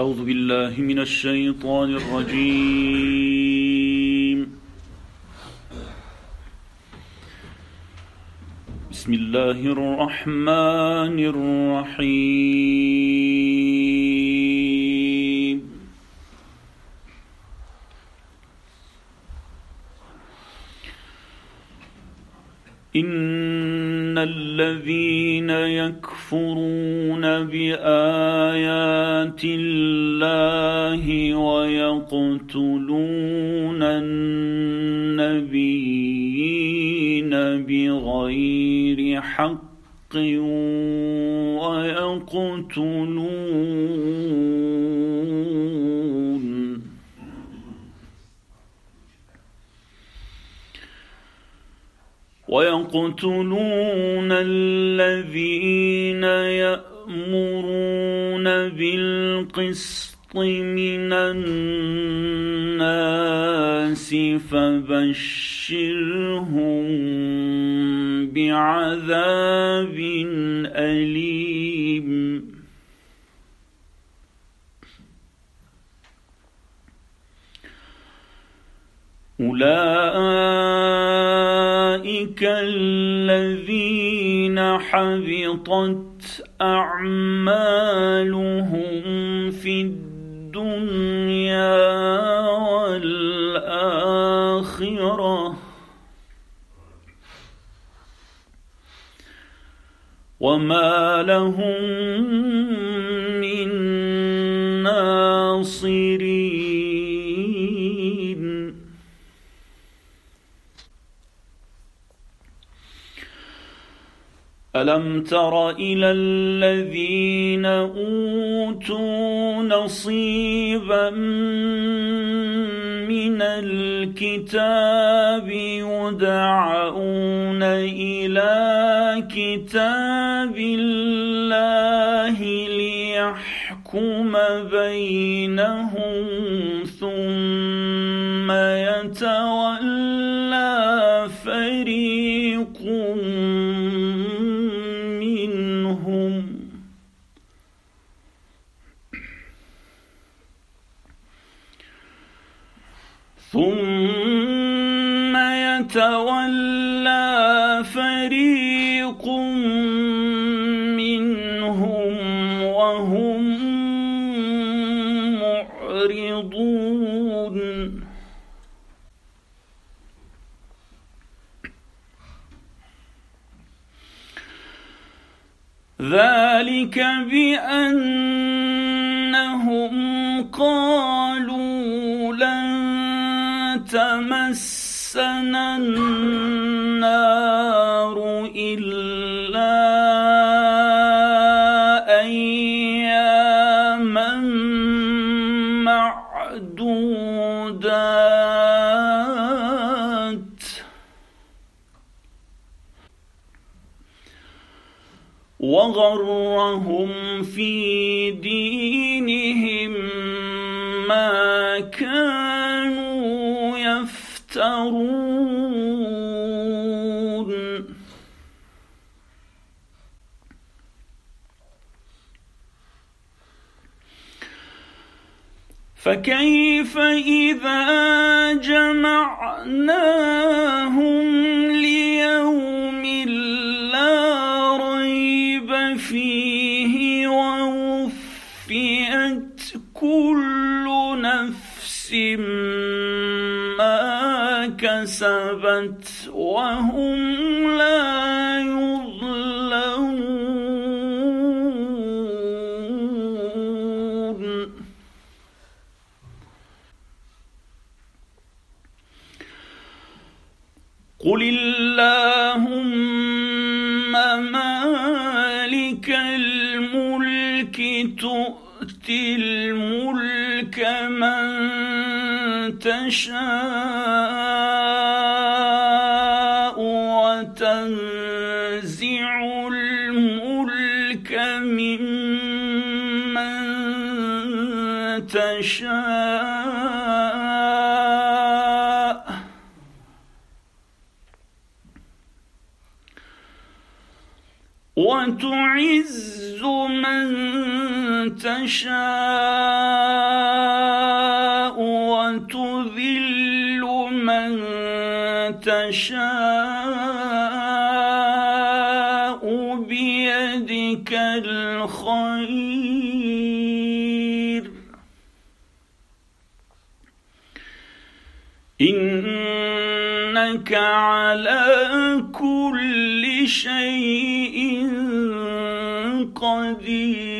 أعوذ بالله من الشيطان الرجيم. بسم الله الرحمن الرحيم. إن الذين يكفرون بآيات الله ويقتلون النبيين بغير حق ويقتلون ويقتلون الذين يأمرون بالقسط من الناس فبشرهم بعذاب أليم. أولئك الذين حبطت أعمالهم في الدنيا والآخرة. وما لهم الم تر إلى الذين اوتوا نصيبا من الكتاب يدعون إلى كتاب الله ليحكم بينهم ثم يتولى فريق منهم وهم معرضون. ذلك بأنهم قالوا تمسنا النار إلا أياما معدودات. وغرهم في دينهم ما يفترون فكيف إذا جمعناهم ليوم لا ريب فيه ووفيت كل نفس كسبت وهم لا يظلمون. قل اللهم مالك الملك تؤتي تشاء وتنزع الملك ممن تشاء. وتعز من تشاء. تشاء بيدك الخير. إنك على كل شيء قدير.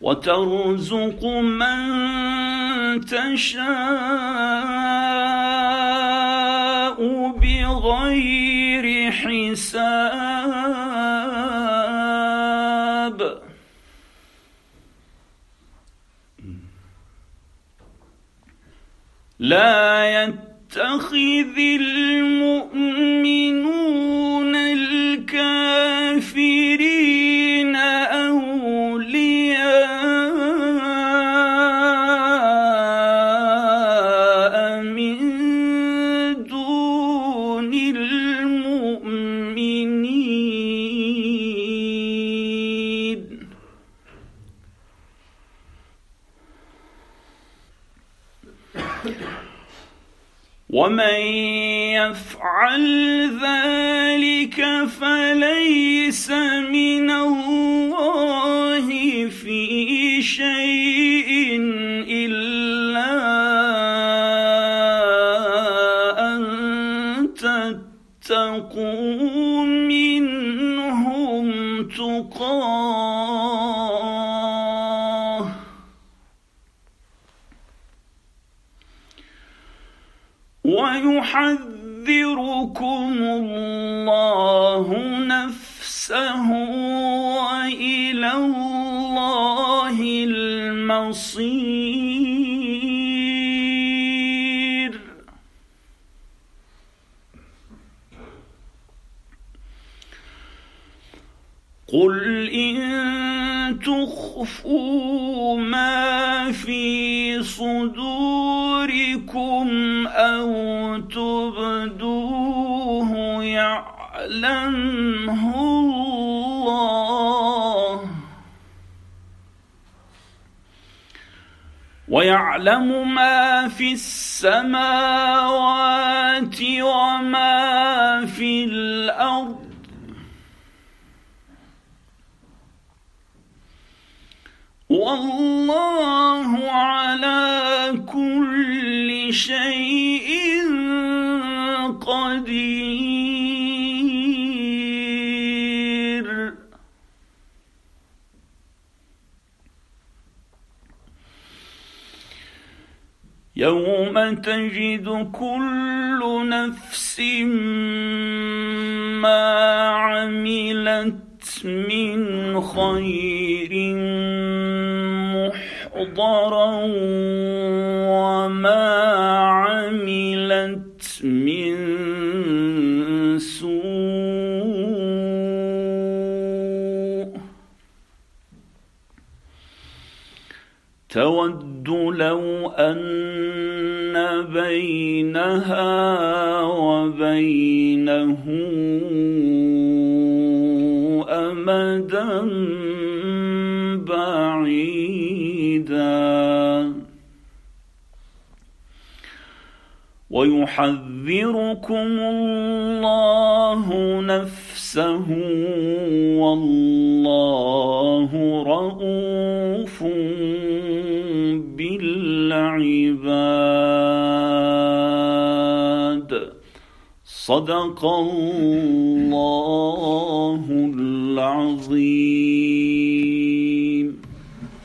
وترزق من تشاء بغير حساب. لا يتخذ المؤمنون ومن يفعل ذلك فليس من الله ويحذركم الله نفسه وإلى الله المصير. قل ان تخفوا ما في صدوركم أو تبدوه يعلمه الله. ويعلم ما في السماوات وما في الأرض. والله على كل شيء قدير. يوم تجد كل نفس ما عملت من خير محضرا وما عملت من سوء. تود لو أن بينها وبينه أمدا ويحذركم الله نفسه والله رءوف بالعباد. صدق الله العظيم.